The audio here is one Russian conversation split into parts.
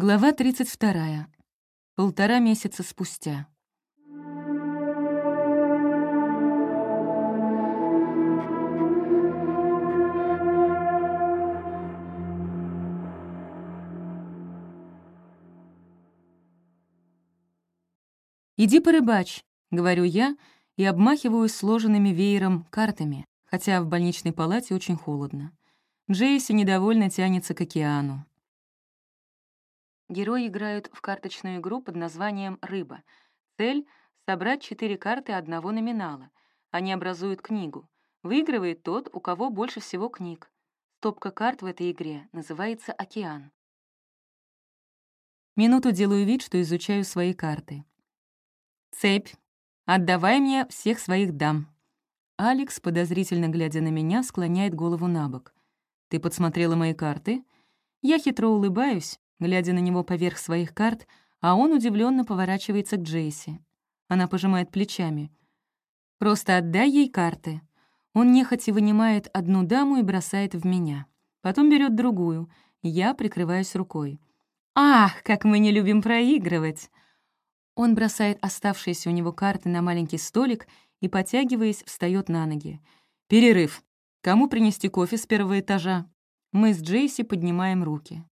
Глава 32. Полтора месяца спустя. «Иди порыбачь», — говорю я и обмахиваюсь сложенными веером картами, хотя в больничной палате очень холодно. Джейси недовольно тянется к океану. Герои играют в карточную игру под названием «Рыба». Цель — собрать четыре карты одного номинала. Они образуют книгу. Выигрывает тот, у кого больше всего книг. Стопка карт в этой игре называется «Океан». Минуту делаю вид, что изучаю свои карты. «Цепь. Отдавай мне всех своих дам». Алекс, подозрительно глядя на меня, склоняет голову на бок. «Ты подсмотрела мои карты?» Я хитро улыбаюсь, глядя на него поверх своих карт, а он удивленно поворачивается к Джейси. Она пожимает плечами. «Просто отдай ей карты». Он нехотя вынимает одну даму и бросает в меня. Потом берет другую. Я прикрываюсь рукой. «Ах, как мы не любим проигрывать!» Он бросает оставшиеся у него карты на маленький столик и, потягиваясь, встает на ноги. «Перерыв. Кому принести кофе с первого этажа?» Мы с Джейси поднимаем руки.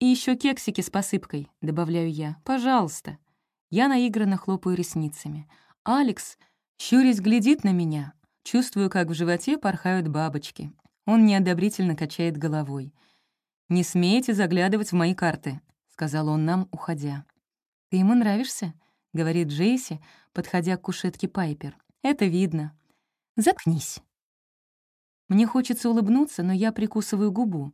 «И еще кексики с посыпкой», — добавляю я. «Пожалуйста». Я наигранно хлопаю ресницами. Алекс, щурясь, глядит на меня. Чувствую, как в животе порхают бабочки. Он неодобрительно качает головой. «Не смейте заглядывать в мои карты», — сказал он нам, уходя. «Ты ему нравишься?» — говорит Джейси, подходя к кушетке Пайпер. «Это видно». «Заткнись». Мне хочется улыбнуться, но я прикусываю губу.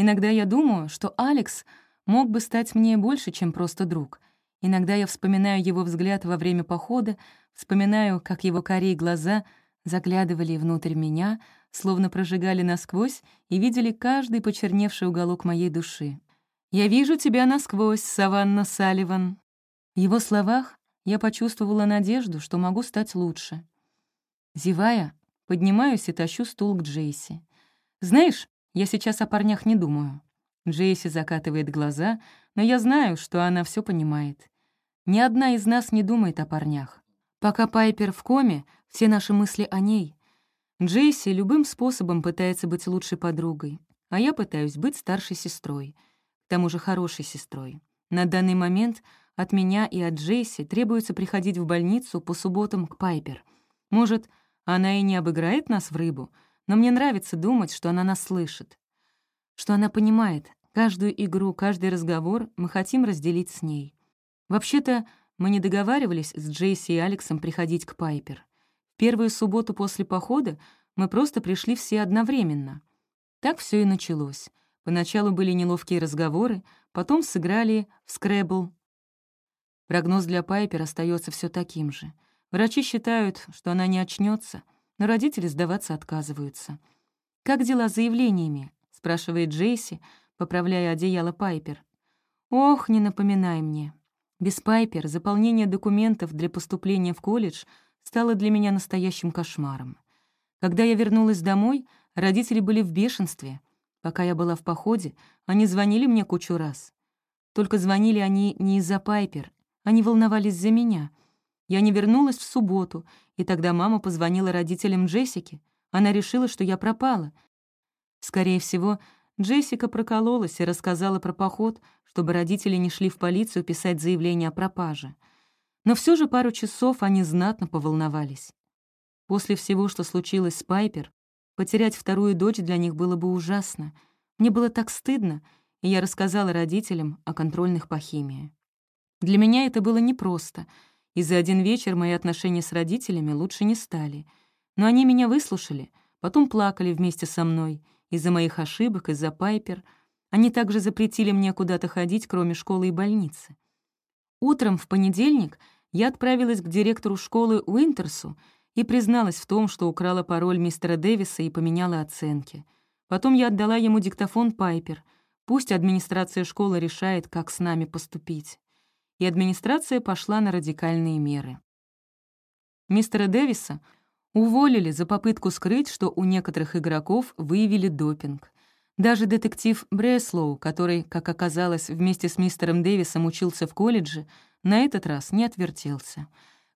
Иногда я думаю, что Алекс мог бы стать мне больше, чем просто друг. Иногда я вспоминаю его взгляд во время похода, вспоминаю, как его корей глаза заглядывали внутрь меня, словно прожигали насквозь и видели каждый почерневший уголок моей души. «Я вижу тебя насквозь, Саванна Салливан». В его словах я почувствовала надежду, что могу стать лучше. Зевая, поднимаюсь и тащу стул к Джейси. «Знаешь, я сейчас о парнях не думаю. Джейси закатывает глаза, но я знаю, что она все понимает. Ни одна из нас не думает о парнях. Пока Пайпер в коме, все наши мысли о ней. Джейси любым способом пытается быть лучшей подругой, а я пытаюсь быть старшей сестрой, к тому же хорошей сестрой. На данный момент от меня и от Джейси требуется приходить в больницу по субботам к Пайпер. Может, она и не обыграет нас в рыбу — но мне нравится думать, что она нас слышит, что она понимает, каждую игру, каждый разговор мы хотим разделить с ней. Вообще-то, мы не договаривались с Джейси и Алексом приходить к Пайпер. Первую субботу после похода мы просто пришли все одновременно. Так все и началось. Поначалу были неловкие разговоры, потом сыграли в скрэбл. Прогноз для Пайпер остается все таким же. Врачи считают, что она не очнется — но родители сдаваться отказываются. «Как дела с заявлениями?» — спрашивает Джейси, поправляя одеяло Пайпер. «Ох, не напоминай мне. Без Пайпер заполнение документов для поступления в колледж стало для меня настоящим кошмаром. Когда я вернулась домой, родители были в бешенстве. Пока я была в походе, они звонили мне кучу раз. Только звонили они не из-за Пайпер, они волновались за меня. Я не вернулась в субботу, и тогда мама позвонила родителям Джессики. Она решила, что я пропала. Скорее всего, Джессика прокололась и рассказала про поход, чтобы родители не шли в полицию писать заявление о пропаже. Но все же пару часов они знатно поволновались. После всего, что случилось с Пайпер, потерять вторую дочь для них было бы ужасно. Мне было так стыдно, и я рассказала родителям о контрольных по химии. Для меня это было непросто — и за один вечер мои отношения с родителями лучше не стали. Но они меня выслушали, потом плакали вместе со мной из-за моих ошибок, из-за Пайпер. Они также запретили мне куда-то ходить, кроме школы и больницы. Утром в понедельник я отправилась к директору школы Уинтерсу и призналась в том, что украла пароль мистера Дэвиса и поменяла оценки. Потом я отдала ему диктофон Пайпер. Пусть администрация школы решает, как с нами поступить и администрация пошла на радикальные меры. Мистера Дэвиса уволили за попытку скрыть, что у некоторых игроков выявили допинг. Даже детектив Бреслоу, который, как оказалось, вместе с мистером Дэвисом учился в колледже, на этот раз не отвертелся.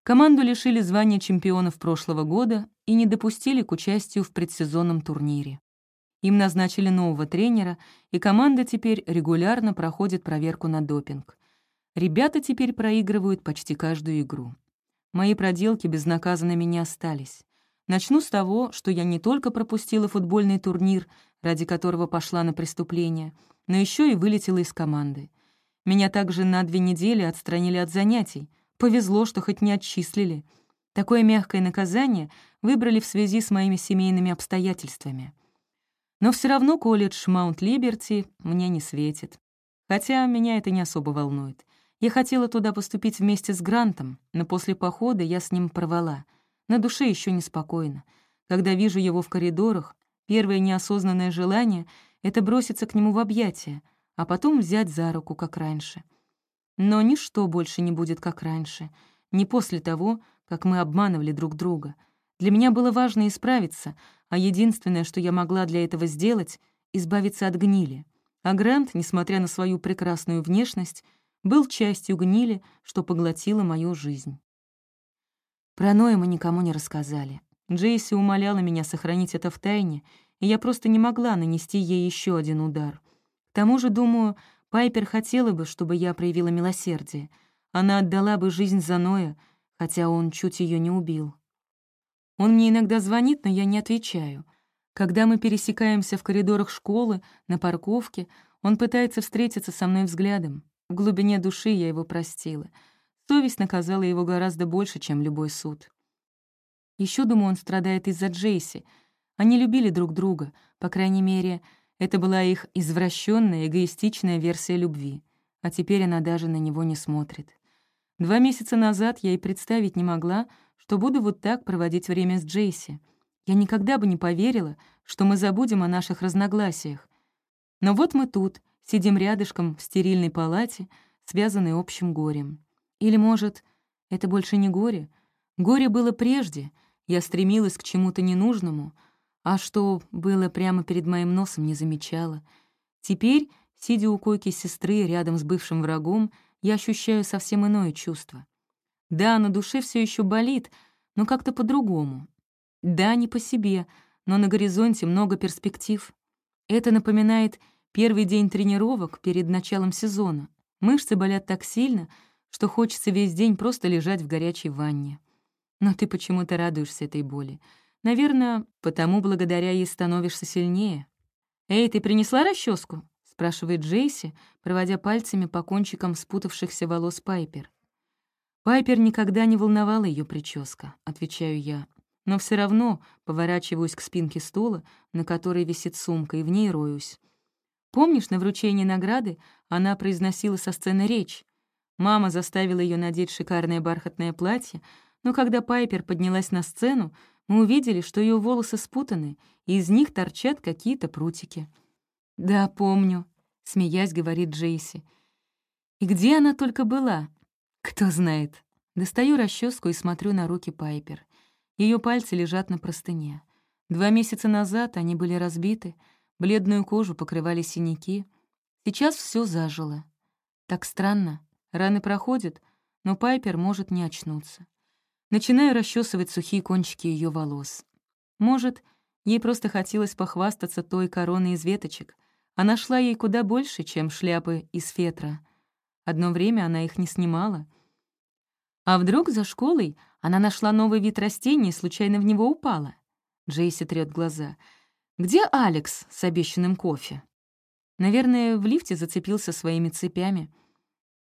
Команду лишили звания чемпионов прошлого года и не допустили к участию в предсезонном турнире. Им назначили нового тренера, и команда теперь регулярно проходит проверку на допинг. Ребята теперь проигрывают почти каждую игру. Мои проделки безнаказанными не остались. Начну с того, что я не только пропустила футбольный турнир, ради которого пошла на преступление, но еще и вылетела из команды. Меня также на две недели отстранили от занятий. Повезло, что хоть не отчислили. Такое мягкое наказание выбрали в связи с моими семейными обстоятельствами. Но все равно колледж Маунт-Либерти мне не светит. Хотя меня это не особо волнует. Я хотела туда поступить вместе с Грантом, но после похода я с ним порвала. На душе еще неспокойно. Когда вижу его в коридорах, первое неосознанное желание — это броситься к нему в объятия, а потом взять за руку, как раньше. Но ничто больше не будет, как раньше. Не после того, как мы обманывали друг друга. Для меня было важно исправиться, а единственное, что я могла для этого сделать — избавиться от гнили. А Грант, несмотря на свою прекрасную внешность, был частью гнили, что поглотила мою жизнь. Про Ноя мы никому не рассказали. Джейси умоляла меня сохранить это в тайне, и я просто не могла нанести ей еще один удар. К тому же, думаю, Пайпер хотела бы, чтобы я проявила милосердие. Она отдала бы жизнь за Ноя, хотя он чуть ее не убил. Он мне иногда звонит, но я не отвечаю. Когда мы пересекаемся в коридорах школы, на парковке, он пытается встретиться со мной взглядом. В глубине души я его простила. Совесть наказала его гораздо больше, чем любой суд. Еще думаю, он страдает из-за Джейси. Они любили друг друга, по крайней мере, это была их извращенная, эгоистичная версия любви. А теперь она даже на него не смотрит. Два месяца назад я и представить не могла, что буду вот так проводить время с Джейси. Я никогда бы не поверила, что мы забудем о наших разногласиях. Но вот мы тут — сидим рядышком в стерильной палате, связанной общим горем. Или, может, это больше не горе? Горе было прежде, я стремилась к чему-то ненужному, а что было прямо перед моим носом, не замечала. Теперь, сидя у койки сестры рядом с бывшим врагом, я ощущаю совсем иное чувство. Да, на душе все еще болит, но как-то по-другому. Да, не по себе, но на горизонте много перспектив. Это напоминает Первый день тренировок перед началом сезона. Мышцы болят так сильно, что хочется весь день просто лежать в горячей ванне. Но ты почему-то радуешься этой боли. Наверное, потому благодаря ей становишься сильнее. «Эй, ты принесла расческу? спрашивает Джейси, проводя пальцами по кончикам спутавшихся волос Пайпер. «Пайпер никогда не волновала ее прическа», — отвечаю я. Но все равно поворачиваюсь к спинке стула, на которой висит сумка, и в ней роюсь. Помнишь, на вручении награды она произносила со сцены речь? Мама заставила ее надеть шикарное бархатное платье, но когда Пайпер поднялась на сцену, мы увидели, что ее волосы спутаны, и из них торчат какие-то прутики. «Да, помню», — смеясь говорит Джейси. «И где она только была?» «Кто знает». Достаю расческу и смотрю на руки Пайпер. Ее пальцы лежат на простыне. Два месяца назад они были разбиты — Бледную кожу покрывали синяки. Сейчас все зажило. Так странно. Раны проходят, но Пайпер может не очнуться. Начинаю расчесывать сухие кончики ее волос. Может, ей просто хотелось похвастаться той короной из веточек. Она шла ей куда больше, чем шляпы из фетра. Одно время она их не снимала. А вдруг за школой она нашла новый вид растения и случайно в него упала? Джейси трёт глаза — «Где Алекс с обещанным кофе?» Наверное, в лифте зацепился своими цепями.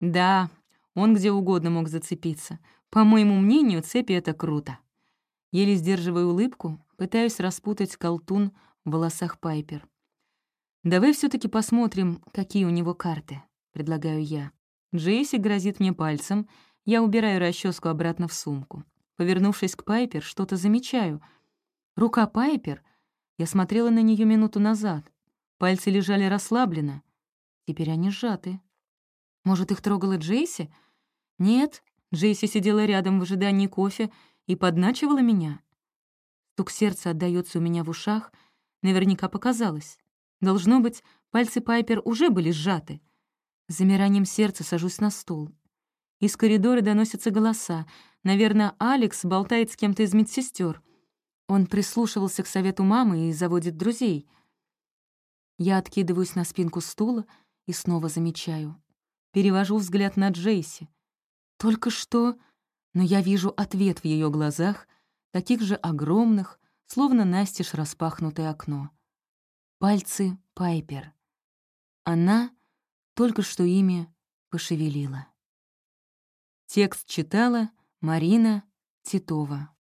Да, он где угодно мог зацепиться. По моему мнению, цепи — это круто. Еле сдерживая улыбку, пытаюсь распутать колтун в волосах Пайпер. «Давай все таки посмотрим, какие у него карты», — предлагаю я. Джейси грозит мне пальцем, я убираю расческу обратно в сумку. Повернувшись к Пайпер, что-то замечаю. Рука Пайпер, Я смотрела на нее минуту назад. Пальцы лежали расслабленно. Теперь они сжаты. Может, их трогала Джейси? Нет, Джейси сидела рядом в ожидании кофе и подначивала меня. тук сердца отдаётся у меня в ушах. Наверняка показалось. Должно быть, пальцы Пайпер уже были сжаты. С замиранием сердца сажусь на стул. Из коридора доносятся голоса. Наверное, Алекс болтает с кем-то из медсестер. Он прислушивался к совету мамы и заводит друзей. Я откидываюсь на спинку стула и снова замечаю. Перевожу взгляд на Джейси. Только что... Но я вижу ответ в ее глазах, таких же огромных, словно настежь распахнутое окно. Пальцы Пайпер. Она только что ими пошевелила. Текст читала Марина Титова.